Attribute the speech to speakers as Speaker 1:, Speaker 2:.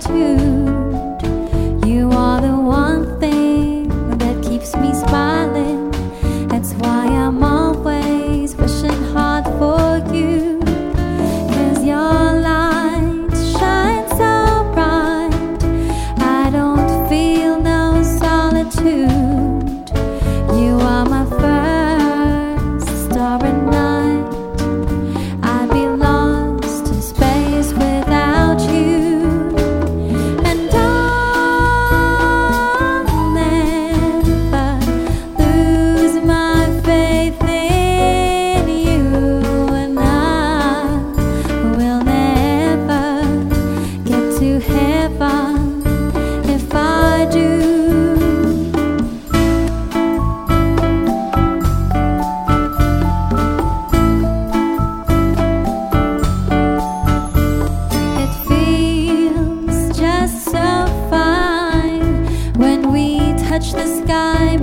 Speaker 1: To. Touch the sky,